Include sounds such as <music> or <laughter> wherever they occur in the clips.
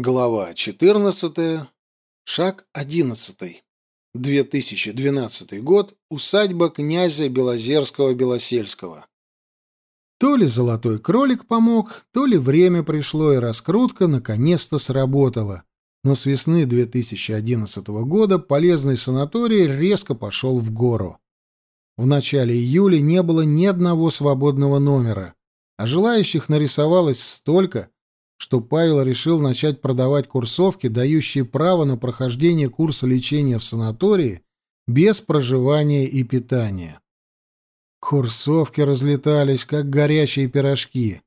Глава 14. Шаг 11. 2012 год. Усадьба князя Белозерского-Белосельского. То ли золотой кролик помог, то ли время пришло, и раскрутка наконец-то сработала. Но с весны 2011 года полезный санаторий резко пошел в гору. В начале июля не было ни одного свободного номера, а желающих нарисовалось столько, что Павел решил начать продавать курсовки, дающие право на прохождение курса лечения в санатории без проживания и питания. Курсовки разлетались, как горячие пирожки.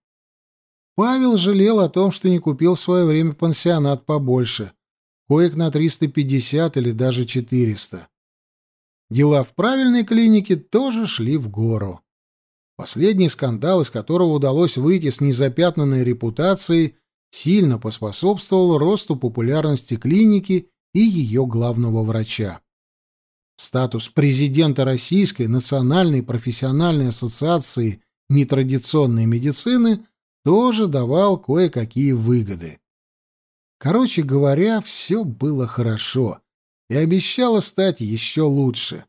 Павел жалел о том, что не купил в свое время пансионат побольше, коек на 350 или даже 400. Дела в правильной клинике тоже шли в гору. Последний скандал, из которого удалось выйти с незапятнанной репутацией, сильно поспособствовал росту популярности клиники и ее главного врача. Статус президента Российской национальной профессиональной ассоциации нетрадиционной медицины тоже давал кое-какие выгоды. Короче говоря, все было хорошо и обещало стать еще лучше.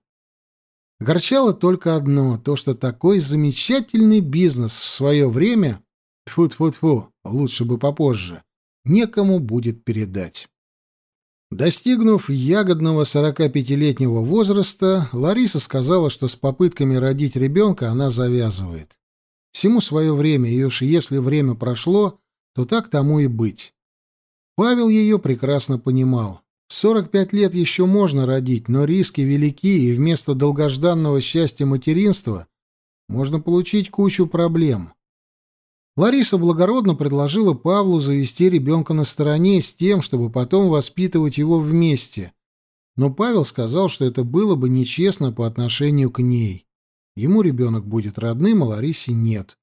Горчало только одно, то, что такой замечательный бизнес в свое время Тфу-тфу-тфу, лучше бы попозже. Некому будет передать. Достигнув ягодного 45-летнего возраста, Лариса сказала, что с попытками родить ребенка она завязывает. Всему свое время, и уж если время прошло, то так тому и быть. Павел ее прекрасно понимал. В 45 лет еще можно родить, но риски велики, и вместо долгожданного счастья материнства можно получить кучу проблем. Лариса благородно предложила Павлу завести ребенка на стороне с тем, чтобы потом воспитывать его вместе. Но Павел сказал, что это было бы нечестно по отношению к ней. Ему ребенок будет родным, а Ларисе нет.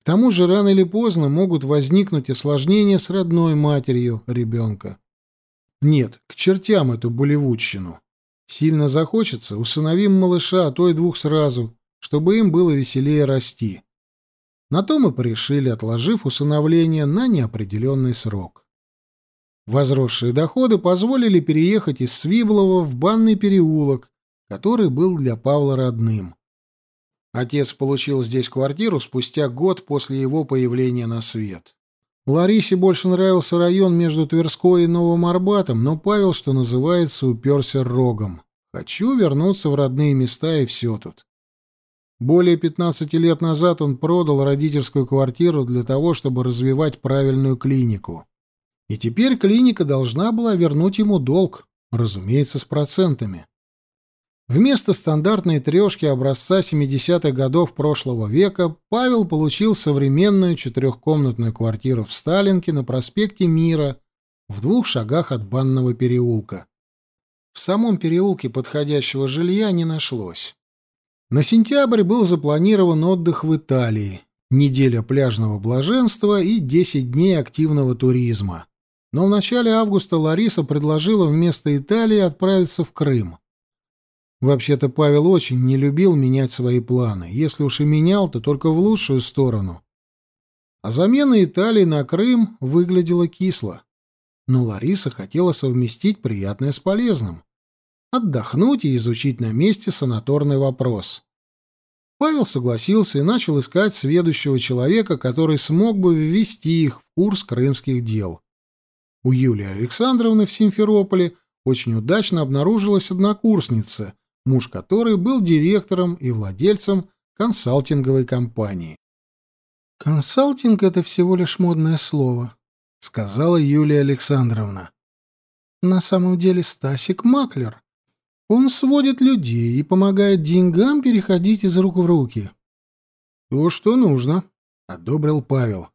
К тому же рано или поздно могут возникнуть осложнения с родной матерью ребенка. Нет, к чертям эту болевудщину. Сильно захочется, усыновим малыша, а то и двух сразу, чтобы им было веселее расти. На то мы порешили, отложив усыновление на неопределенный срок. Возросшие доходы позволили переехать из Свиблова в банный переулок, который был для Павла родным. Отец получил здесь квартиру спустя год после его появления на свет. Ларисе больше нравился район между Тверской и Новым Арбатом, но Павел, что называется, уперся рогом. Хочу вернуться в родные места и все тут. Более 15 лет назад он продал родительскую квартиру для того, чтобы развивать правильную клинику. И теперь клиника должна была вернуть ему долг, разумеется, с процентами. Вместо стандартной трешки образца 70-х годов прошлого века Павел получил современную четырехкомнатную квартиру в Сталинке на проспекте Мира в двух шагах от банного переулка. В самом переулке подходящего жилья не нашлось. На сентябрь был запланирован отдых в Италии, неделя пляжного блаженства и 10 дней активного туризма. Но в начале августа Лариса предложила вместо Италии отправиться в Крым. Вообще-то Павел очень не любил менять свои планы. Если уж и менял, то только в лучшую сторону. А замена Италии на Крым выглядела кисло. Но Лариса хотела совместить приятное с полезным отдохнуть и изучить на месте санаторный вопрос. Павел согласился и начал искать сведущего человека, который смог бы ввести их в курс крымских дел. У Юлии Александровны в Симферополе очень удачно обнаружилась однокурсница, муж которой был директором и владельцем консалтинговой компании. «Консалтинг — это всего лишь модное слово», — сказала Юлия Александровна. «На самом деле Стасик — маклер, он сводит людей и помогает деньгам переходить из рук в руки. То, что нужно, одобрил Павел.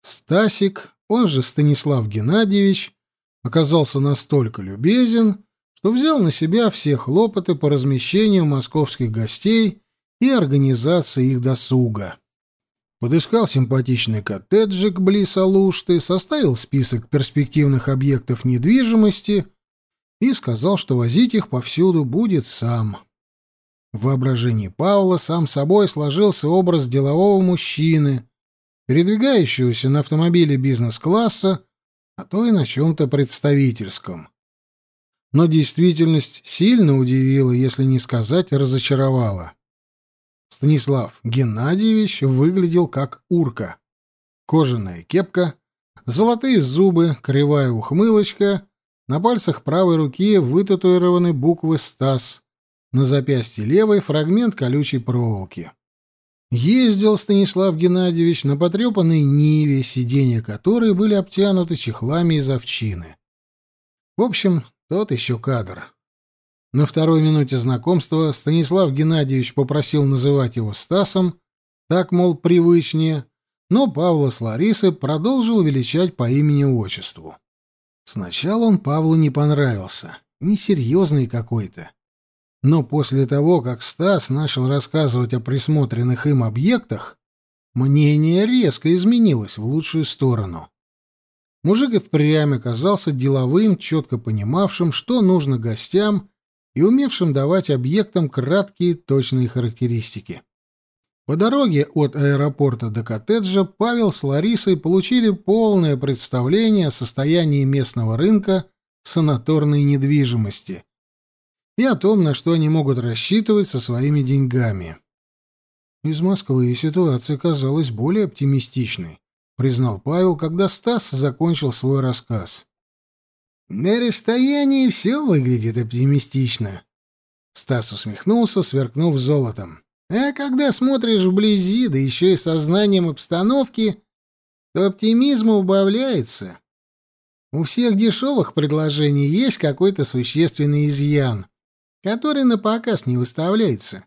Стасик, он же Станислав Геннадьевич, оказался настолько любезен, что взял на себя все хлопоты по размещению московских гостей и организации их досуга. Подыскал симпатичный коттеджик близ Алушты, составил список перспективных объектов недвижимости — и сказал, что возить их повсюду будет сам. В воображении Паула сам собой сложился образ делового мужчины, передвигающегося на автомобиле бизнес-класса, а то и на чем-то представительском. Но действительность сильно удивила, если не сказать разочаровала. Станислав Геннадьевич выглядел как урка. Кожаная кепка, золотые зубы, кривая ухмылочка, на пальцах правой руки вытатуированы буквы «Стас», на запястье левой фрагмент колючей проволоки. Ездил Станислав Геннадьевич на потрепанной Ниве, сиденья которой были обтянуты чехлами из овчины. В общем, тот еще кадр. На второй минуте знакомства Станислав Геннадьевич попросил называть его Стасом, так, мол, привычнее, но Павла с Ларисой продолжил величать по имени-отчеству. Сначала он Павлу не понравился, несерьезный какой-то. Но после того, как Стас начал рассказывать о присмотренных им объектах, мнение резко изменилось в лучшую сторону. Мужик и впрямь оказался деловым, четко понимавшим, что нужно гостям, и умевшим давать объектам краткие точные характеристики. По дороге от аэропорта до коттеджа Павел с Ларисой получили полное представление о состоянии местного рынка санаторной недвижимости и о том, на что они могут рассчитывать со своими деньгами. Из Москвы ситуация казалась более оптимистичной, признал Павел, когда Стас закончил свой рассказ. На расстоянии все выглядит оптимистично. Стас усмехнулся, сверкнув золотом. А когда смотришь вблизи, да еще и сознанием обстановки, то оптимизма убавляется. У всех дешевых предложений есть какой-то существенный изъян, который на показ не выставляется.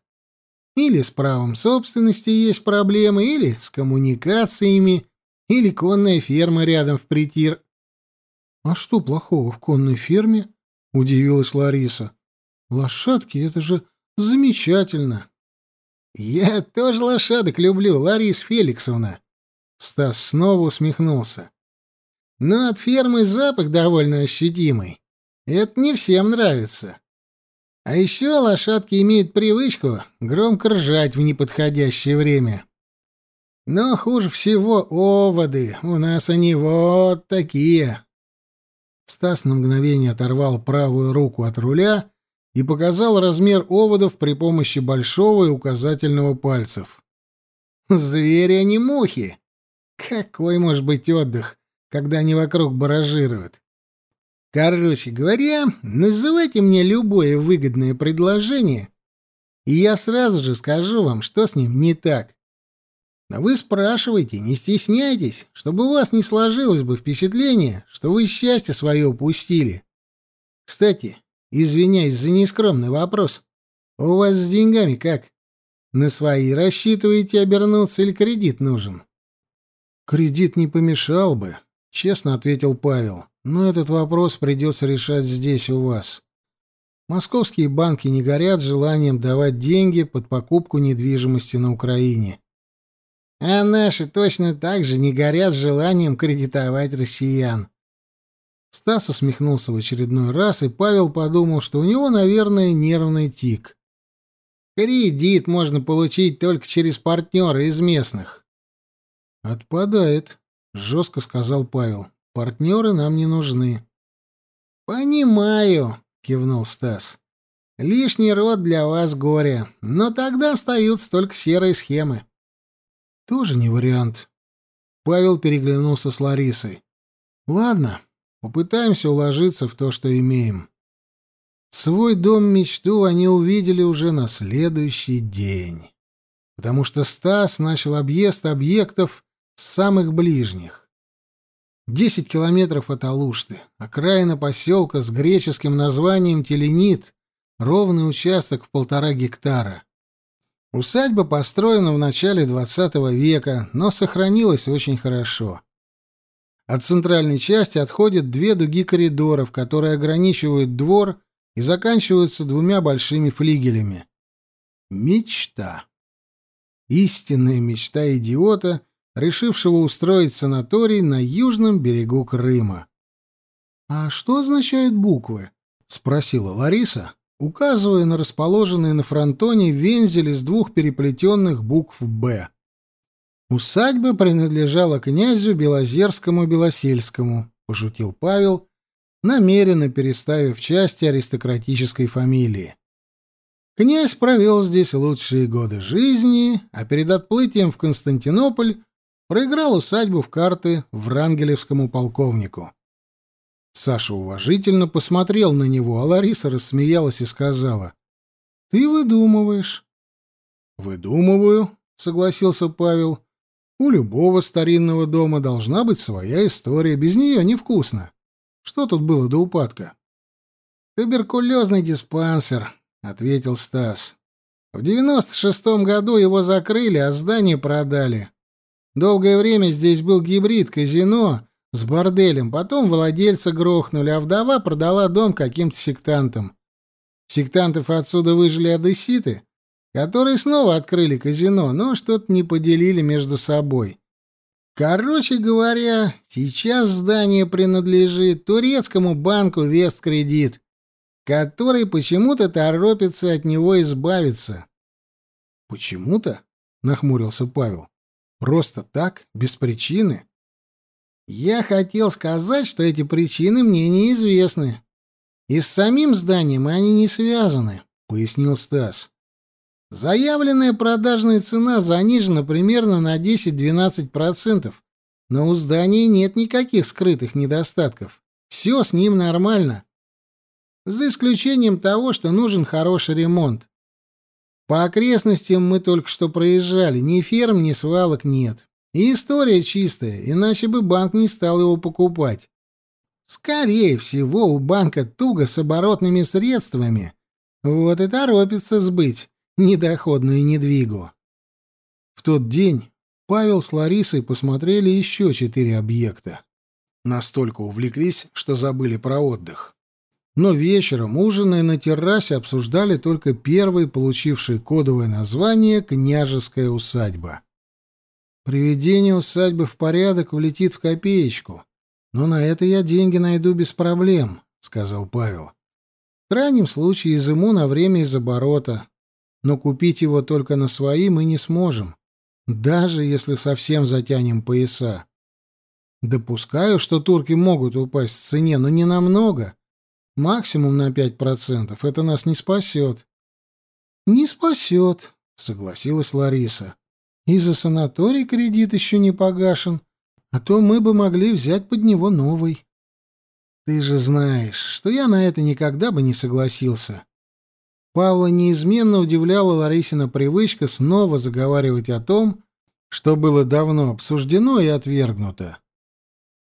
Или с правом собственности есть проблемы, или с коммуникациями, или конная ферма рядом в притир. — А что плохого в конной ферме? — удивилась Лариса. — Лошадки — это же замечательно. — Я тоже лошадок люблю, Лариса Феликсовна. Стас снова усмехнулся. — Но от фермы запах довольно ощутимый. Это не всем нравится. А еще лошадки имеют привычку громко ржать в неподходящее время. Но хуже всего оводы. У нас они вот такие. Стас на мгновение оторвал правую руку от руля и показал размер оводов при помощи большого и указательного пальцев. Звери, а не мухи. Какой может быть отдых, когда они вокруг баражируют? Короче говоря, называйте мне любое выгодное предложение, и я сразу же скажу вам, что с ним не так. Но вы спрашивайте, не стесняйтесь, чтобы у вас не сложилось бы впечатление, что вы счастье свое упустили. Кстати, извиняюсь за нескромный вопрос. У вас с деньгами как? На свои рассчитываете обернуться или кредит нужен? Кредит не помешал бы, честно ответил Павел. Но этот вопрос придется решать здесь у вас. Московские банки не горят желанием давать деньги под покупку недвижимости на Украине. А наши точно так же не горят желанием кредитовать россиян. Стас усмехнулся в очередной раз, и Павел подумал, что у него, наверное, нервный тик. Кредит можно получить только через партнера из местных. «Отпадает», — жестко сказал Павел. Партнеры нам не нужны. Понимаю, кивнул Стас. Лишний род для вас горе, но тогда остаются только серые схемы. Тоже не вариант. Павел переглянулся с Ларисой. Ладно, попытаемся уложиться в то, что имеем. Свой дом-мечту они увидели уже на следующий день. Потому что Стас начал объезд объектов с самых ближних. Десять километров от Алушты, окраина поселка с греческим названием Теленит, ровный участок в полтора гектара. Усадьба построена в начале XX века, но сохранилась очень хорошо. От центральной части отходят две дуги коридоров, которые ограничивают двор и заканчиваются двумя большими флигелями. Мечта. Истинная мечта идиота — решившего устроить санаторий на южном берегу Крыма. «А что означают буквы?» — спросила Лариса, указывая на расположенный на фронтоне вензель из двух переплетенных букв «Б». Усадьба принадлежала князю Белозерскому-Белосельскому, пошутил Павел, намеренно переставив части аристократической фамилии. Князь провел здесь лучшие годы жизни, а перед отплытием в Константинополь проиграл усадьбу в карты врангелевскому полковнику. Саша уважительно посмотрел на него, а Лариса рассмеялась и сказала, «Ты выдумываешь». «Выдумываю», — согласился Павел. «У любого старинного дома должна быть своя история, без нее невкусно. Что тут было до упадка?» «Туберкулезный диспансер», — ответил Стас. «В девяносто шестом году его закрыли, а здание продали. Долгое время здесь был гибрид казино с борделем, потом владельца грохнули, а вдова продала дом каким-то сектантам. Сектантов отсюда выжили одесситы, которые снова открыли казино, но что-то не поделили между собой. Короче говоря, сейчас здание принадлежит турецкому банку Весткредит, который почему-то торопится от него избавиться. «Почему-то?» — нахмурился Павел. Просто так, без причины? Я хотел сказать, что эти причины мне неизвестны. И с самим зданием они не связаны, пояснил Стас. Заявленная продажная цена занижена примерно на 10-12%, но у здания нет никаких скрытых недостатков. Все с ним нормально. За исключением того, что нужен хороший ремонт. По окрестностям мы только что проезжали, ни ферм, ни свалок нет. И история чистая, иначе бы банк не стал его покупать. Скорее всего, у банка туго с оборотными средствами. Вот и торопится сбыть недоходную недвигу. В тот день Павел с Ларисой посмотрели еще четыре объекта. Настолько увлеклись, что забыли про отдых но вечером, ужиная на террасе, обсуждали только первый, получивший кодовое название «Княжеская усадьба». Приведение усадьбы в порядок влетит в копеечку, но на это я деньги найду без проблем, — сказал Павел. В крайнем случае изыму на время из оборота, но купить его только на свои мы не сможем, даже если совсем затянем пояса. Допускаю, что турки могут упасть в цене, но не намного, Максимум на пять процентов. Это нас не спасет. Не спасет, согласилась Лариса. И за санаторий кредит еще не погашен, а то мы бы могли взять под него новый. Ты же знаешь, что я на это никогда бы не согласился. Павла неизменно удивляла Ларисина привычка снова заговаривать о том, что было давно обсуждено и отвергнуто.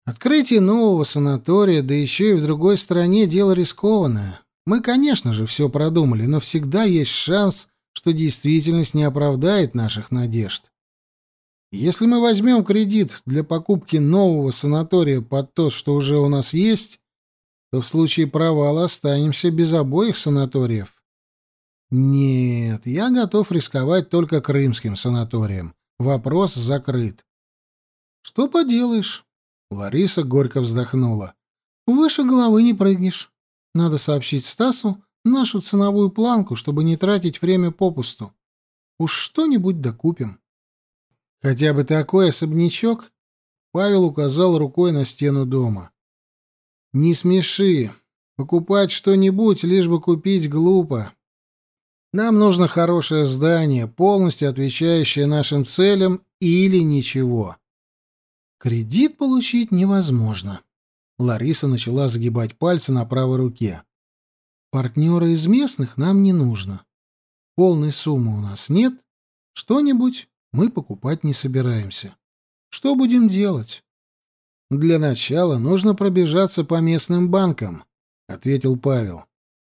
Открытие нового санатория, да еще и в другой стране, дело рискованное. Мы, конечно же, все продумали, но всегда есть шанс, что действительность не оправдает наших надежд. Если мы возьмем кредит для покупки нового санатория под то, что уже у нас есть, то в случае провала останемся без обоих санаториев. Нет, я готов рисковать только крымским санаторием. Вопрос закрыт. Что поделаешь? Лариса горько вздохнула. «Выше головы не прыгнешь. Надо сообщить Стасу нашу ценовую планку, чтобы не тратить время попусту. Уж что-нибудь докупим». «Хотя бы такой особнячок?» Павел указал рукой на стену дома. «Не смеши. Покупать что-нибудь, лишь бы купить, глупо. Нам нужно хорошее здание, полностью отвечающее нашим целям или ничего. Кредит получить невозможно. Лариса начала загибать пальцы на правой руке. Партнера из местных нам не нужно. Полной суммы у нас нет. Что-нибудь мы покупать не собираемся. Что будем делать? Для начала нужно пробежаться по местным банкам, ответил Павел.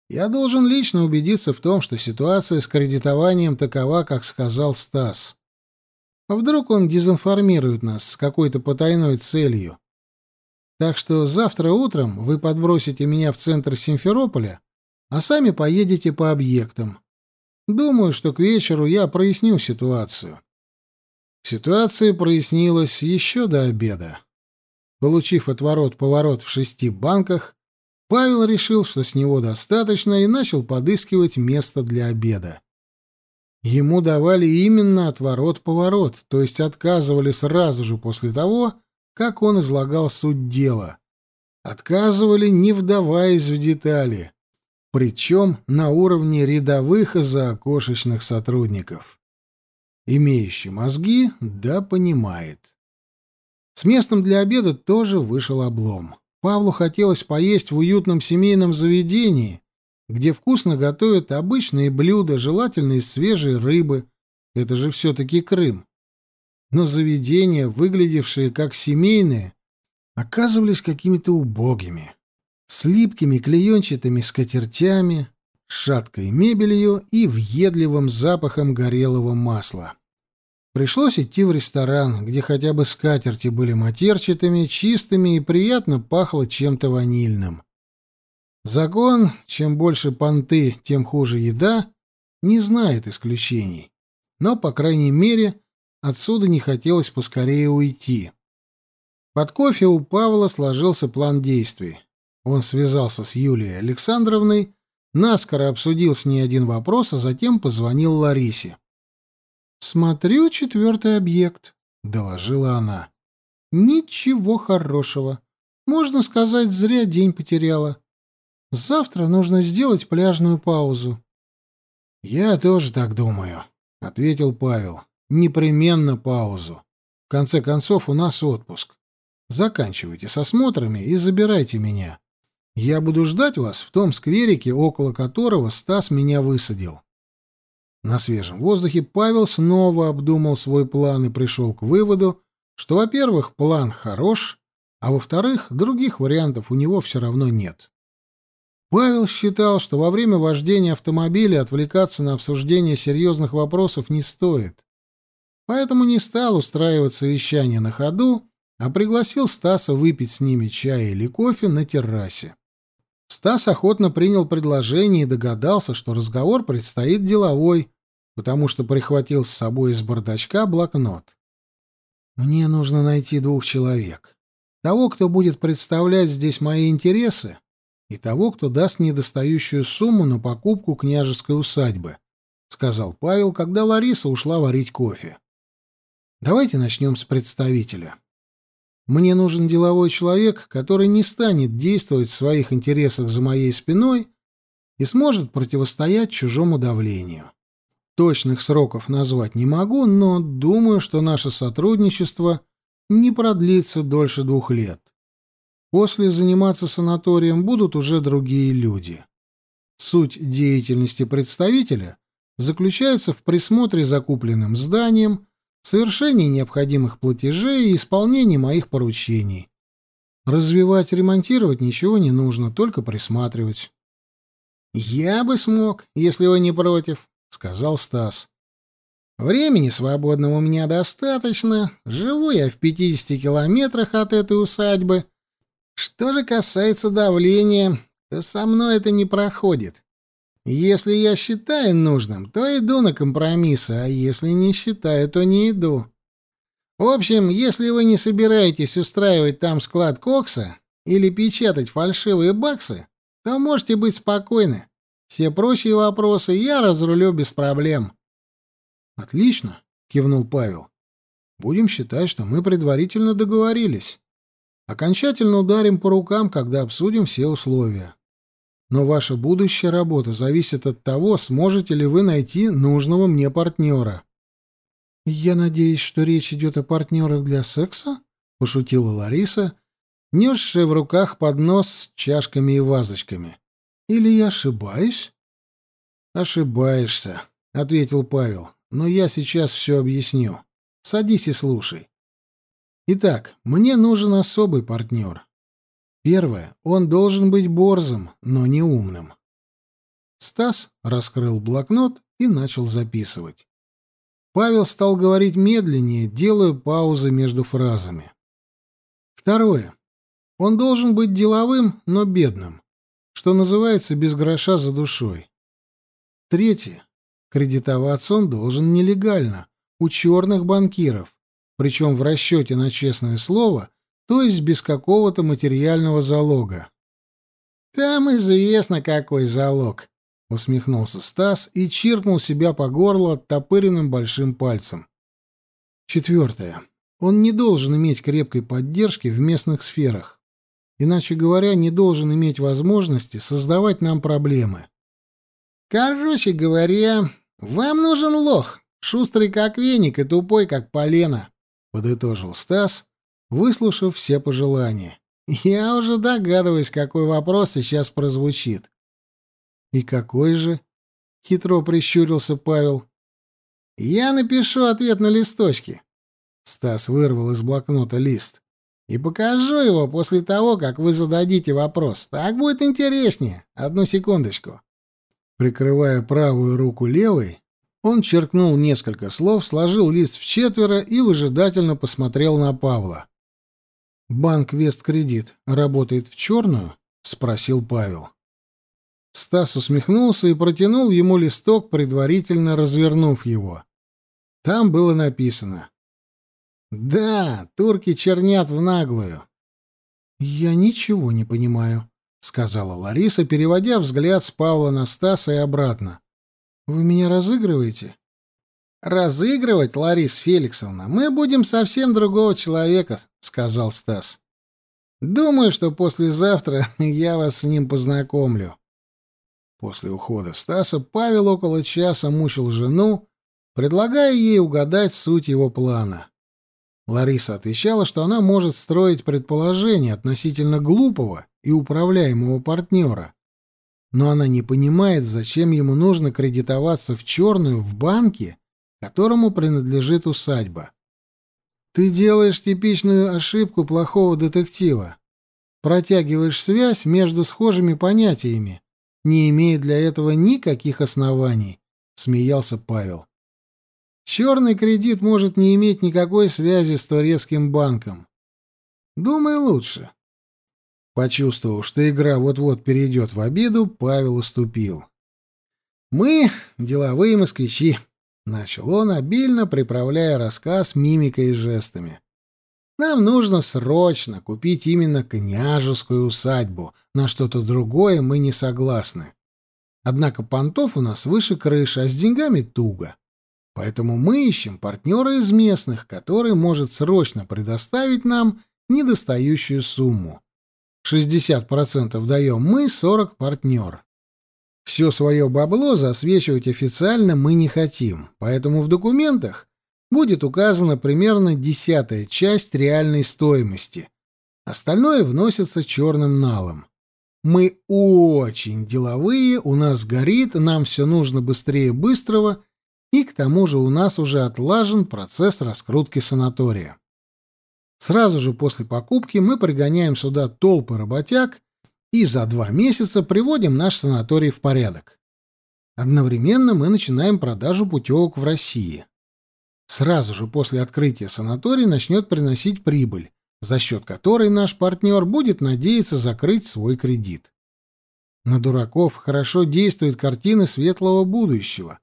Я должен лично убедиться в том, что ситуация с кредитованием такова, как сказал Стас. А вдруг он дезинформирует нас с какой-то потайной целью? Так что завтра утром вы подбросите меня в центр Симферополя, а сами поедете по объектам. Думаю, что к вечеру я проясню ситуацию. Ситуация прояснилась еще до обеда. Получив отворот-поворот в шести банках, Павел решил, что с него достаточно, и начал подыскивать место для обеда. Ему давали именно отворот-поворот, то есть отказывали сразу же после того, как он излагал суть дела. отказывали, не вдаваясь в детали, причем на уровне рядовых и заокошечных сотрудников. Имеющий мозги, да понимает. С местом для обеда тоже вышел облом. Павлу хотелось поесть в уютном семейном заведении, где вкусно готовят обычные блюда, желательно из свежей рыбы. Это же все-таки Крым. Но заведения, выглядевшие как семейные, оказывались какими-то убогими, с липкими клеенчатыми скатертями, шаткой мебелью и въедливым запахом горелого масла. Пришлось идти в ресторан, где хотя бы скатерти были матерчатыми, чистыми и приятно пахло чем-то ванильным. Закон, чем больше понты, тем хуже еда, не знает исключений. Но, по крайней мере, отсюда не хотелось поскорее уйти. Под кофе у Павла сложился план действий. Он связался с Юлией Александровной, наскоро обсудил с ней один вопрос, а затем позвонил Ларисе. «Смотрю четвертый объект», — доложила она. «Ничего хорошего. Можно сказать, зря день потеряла. Завтра нужно сделать пляжную паузу. Я тоже так думаю, ответил Павел. Непременно паузу. В конце концов, у нас отпуск. Заканчивайте с осмотрами и забирайте меня. Я буду ждать вас в том скверике, около которого Стас меня высадил. На свежем воздухе Павел снова обдумал свой план и пришел к выводу, что, во-первых, план хорош, а во-вторых, других вариантов у него все равно нет. Павел считал, что во время вождения автомобиля отвлекаться на обсуждение серьезных вопросов не стоит. Поэтому не стал устраивать совещание на ходу, а пригласил Стаса выпить с ними чай или кофе на террасе. Стас охотно принял предложение и догадался, что разговор предстоит деловой, потому что прихватил с собой из бардачка блокнот. «Мне нужно найти двух человек. Того, кто будет представлять здесь мои интересы, и того, кто даст недостающую сумму на покупку княжеской усадьбы, — сказал Павел, когда Лариса ушла варить кофе. — Давайте начнем с представителя. Мне нужен деловой человек, который не станет действовать в своих интересах за моей спиной и сможет противостоять чужому давлению. Точных сроков назвать не могу, но думаю, что наше сотрудничество не продлится дольше двух лет. После заниматься санаторием будут уже другие люди. Суть деятельности представителя заключается в присмотре за купленным зданием, совершении необходимых платежей и исполнении моих поручений. Развивать, ремонтировать ничего не нужно, только присматривать. «Я бы смог, если вы не против», — сказал Стас. «Времени свободного у меня достаточно. Живу я в 50 километрах от этой усадьбы» Что же касается давления, то со мной это не проходит. Если я считаю нужным, то иду на компромиссы, а если не считаю, то не иду. В общем, если вы не собираетесь устраивать там склад кокса или печатать фальшивые баксы, то можете быть спокойны. Все прочие вопросы я разрулю без проблем. Отлично, кивнул Павел. Будем считать, что мы предварительно договорились. Окончательно ударим по рукам, когда обсудим все условия. Но ваша будущая работа зависит от того, сможете ли вы найти нужного мне партнера. «Я надеюсь, что речь идет о партнерах для секса?» — пошутила Лариса, несшая в руках поднос с чашками и вазочками. «Или я ошибаюсь?» «Ошибаешься», — ответил Павел. «Но я сейчас все объясню. Садись и слушай. Итак, мне нужен особый партнер. Первое, он должен быть борзым, но не умным. Стас раскрыл блокнот и начал записывать. Павел стал говорить медленнее, делая паузы между фразами. Второе. Он должен быть деловым, но бедным, что называется без гроша за душой. Третье. Кредитоваться он должен нелегально, у черных банкиров, причем в расчете на честное слово, то есть без какого-то материального залога. «Там известно, какой залог», — усмехнулся Стас и чиркнул себя по горлу оттопыренным большим пальцем. Четвертое. Он не должен иметь крепкой поддержки в местных сферах. Иначе говоря, не должен иметь возможности создавать нам проблемы. Короче говоря, вам нужен лох, шустрый как веник и тупой как полено, подытожил Стас, выслушав все пожелания. Я уже догадываюсь, какой вопрос сейчас прозвучит. И какой же? хитро прищурился Павел. Я напишу ответ на листочке. Стас вырвал из блокнота лист. И покажу его после того, как вы зададите вопрос. Так будет интереснее. Одну секундочку. Прикрывая правую руку левой, он черкнул несколько слов, сложил лист в четверо и выжидательно посмотрел на Павла. «Банк Весткредит работает в черную?» — спросил Павел. Стас усмехнулся и протянул ему листок, предварительно развернув его. Там было написано «Да, турки чернят в наглую». «Я ничего не понимаю», — сказала Лариса, переводя взгляд с Павла на Стаса и обратно. «Вы меня разыгрываете?» «Разыгрывать, Лариса Феликсовна, мы будем совсем другого человека», — сказал Стас. «Думаю, что послезавтра <laughs> я вас с ним познакомлю». После ухода Стаса Павел около часа мучил жену, предлагая ей угадать суть его плана. Лариса отвечала, что она может строить предположения относительно глупого и управляемого партнера, но она не понимает, зачем ему нужно кредитоваться в черную в банке, которому принадлежит усадьба. Ты делаешь типичную ошибку плохого детектива. Протягиваешь связь между схожими понятиями, не имея для этого никаких оснований, смеялся Павел. Черный кредит может не иметь никакой связи с турецким банком. Думай лучше. Почувствовав, что игра вот-вот перейдет в обиду, Павел уступил. «Мы — деловые москвичи», — начал он, обильно приправляя рассказ мимикой и жестами. «Нам нужно срочно купить именно княжескую усадьбу, на что-то другое мы не согласны. Однако понтов у нас выше крыши, а с деньгами туго. Поэтому мы ищем партнера из местных, который может срочно предоставить нам недостающую сумму. 60% даем мы, 40% партнер. Все свое бабло засвечивать официально мы не хотим, поэтому в документах будет указана примерно десятая часть реальной стоимости. Остальное вносится черным налом. Мы очень деловые, у нас горит, нам все нужно быстрее быстрого, и к тому же у нас уже отлажен процесс раскрутки санатория. Сразу же после покупки мы пригоняем сюда толпы работяг и за два месяца приводим наш санаторий в порядок. Одновременно мы начинаем продажу путевок в России. Сразу же после открытия санаторий начнет приносить прибыль, за счет которой наш партнер будет надеяться закрыть свой кредит. На дураков хорошо действует картины светлого будущего.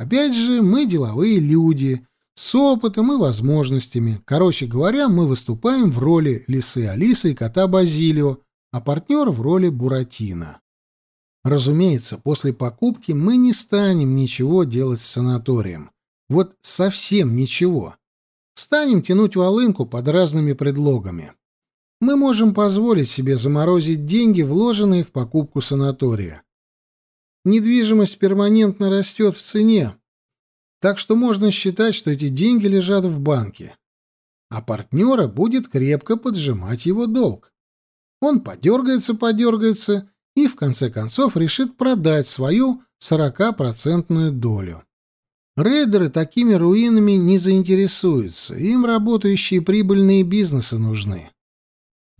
Опять же, мы деловые люди, с опытом и возможностями. Короче говоря, мы выступаем в роли лисы Алисы и кота Базилио, а партнер в роли Буратино. Разумеется, после покупки мы не станем ничего делать с санаторием. Вот совсем ничего. Станем тянуть волынку под разными предлогами. Мы можем позволить себе заморозить деньги, вложенные в покупку санатория. Недвижимость перманентно растет в цене, так что можно считать, что эти деньги лежат в банке. А партнера будет крепко поджимать его долг. Он подергается-подергается и в конце концов решит продать свою 40-процентную долю. Рейдеры такими руинами не заинтересуются, им работающие прибыльные бизнесы нужны.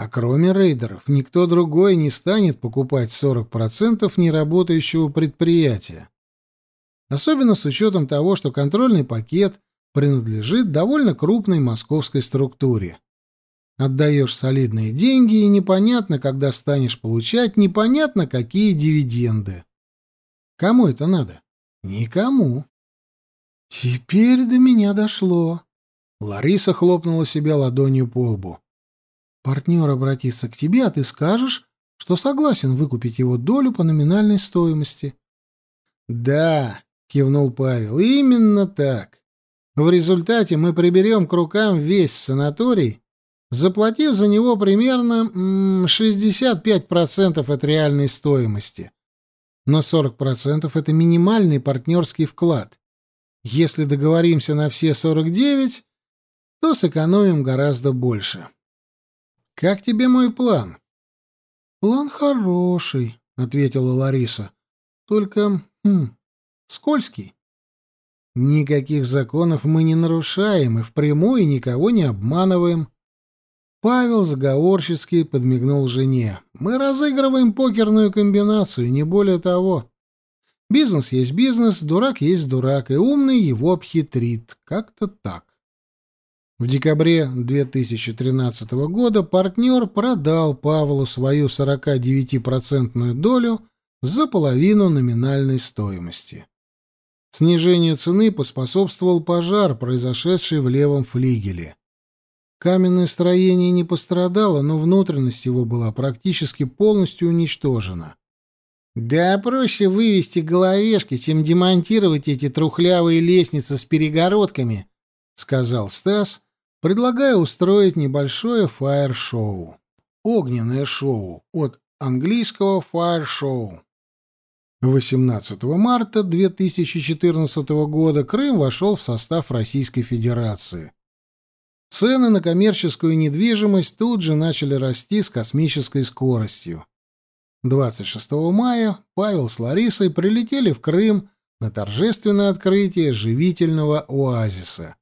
А кроме рейдеров, никто другой не станет покупать 40% неработающего предприятия особенно с учетом того, что контрольный пакет принадлежит довольно крупной московской структуре. Отдаешь солидные деньги, и непонятно, когда станешь получать непонятно какие дивиденды. Кому это надо? Никому. Теперь до меня дошло. Лариса хлопнула себя ладонью по лбу. Партнер обратится к тебе, а ты скажешь, что согласен выкупить его долю по номинальной стоимости. Да, кивнул Павел. Именно так. В результате мы приберем к рукам весь санаторий, заплатив за него примерно 65% от реальной стоимости. Но 40% — это минимальный партнерский вклад. Если договоримся на все 49, то сэкономим гораздо больше. Как тебе мой план? План хороший, ответила Лариса. Только, хм, скользкий. Никаких законов мы не нарушаем и впрямую никого не обманываем. Павел заговорчески подмигнул жене. Мы разыгрываем покерную комбинацию, не более того. Бизнес есть бизнес, дурак есть дурак, и умный его обхитрит. Как-то так. В декабре 2013 года партнер продал Павлу свою 49% долю за половину номинальной стоимости. Снижению цены поспособствовал пожар, произошедший в левом флигеле. Каменное строение не пострадало, но внутренность его была практически полностью уничтожена. Да проще вывести головешки, чем демонтировать эти трухлявые лестницы с перегородками, сказал Стас, предлагая устроить небольшое фаер-шоу. Огненное шоу от английского фаер-шоу. 18 марта 2014 года Крым вошел в состав Российской Федерации. Цены на коммерческую недвижимость тут же начали расти с космической скоростью. 26 мая Павел с Ларисой прилетели в Крым на торжественное открытие живительного оазиса.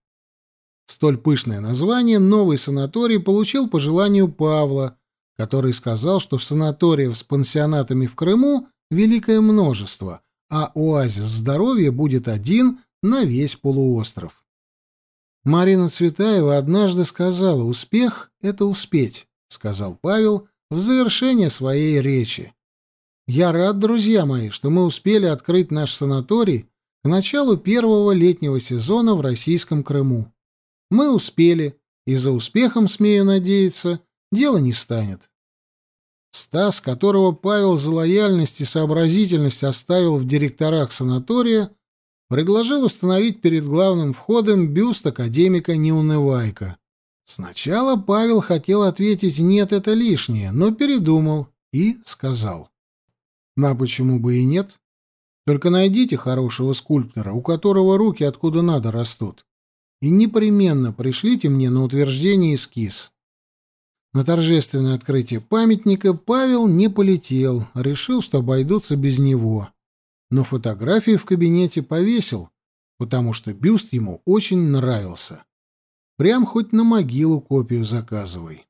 Столь пышное название новый санаторий получил по желанию Павла, который сказал, что санаториев с пансионатами в Крыму великое множество, а оазис здоровья будет один на весь полуостров. Марина Цветаева однажды сказала «Успех — это успеть», — сказал Павел, в завершение своей речи. Я рад, друзья мои, что мы успели открыть наш санаторий к началу первого летнего сезона в российском Крыму. Мы успели, и за успехом, смею надеяться, дело не станет. Стас, которого Павел за лояльность и сообразительность оставил в директорах санатория, предложил установить перед главным входом бюст академика Неунывайка. Сначала Павел хотел ответить «нет, это лишнее», но передумал и сказал. «На почему бы и нет? Только найдите хорошего скульптора, у которого руки откуда надо растут, и непременно пришлите мне на утверждение эскиз». На торжественное открытие памятника Павел не полетел, решил, что обойдутся без него. Но фотографию в кабинете повесил, потому что бюст ему очень нравился. Прям хоть на могилу копию заказывай.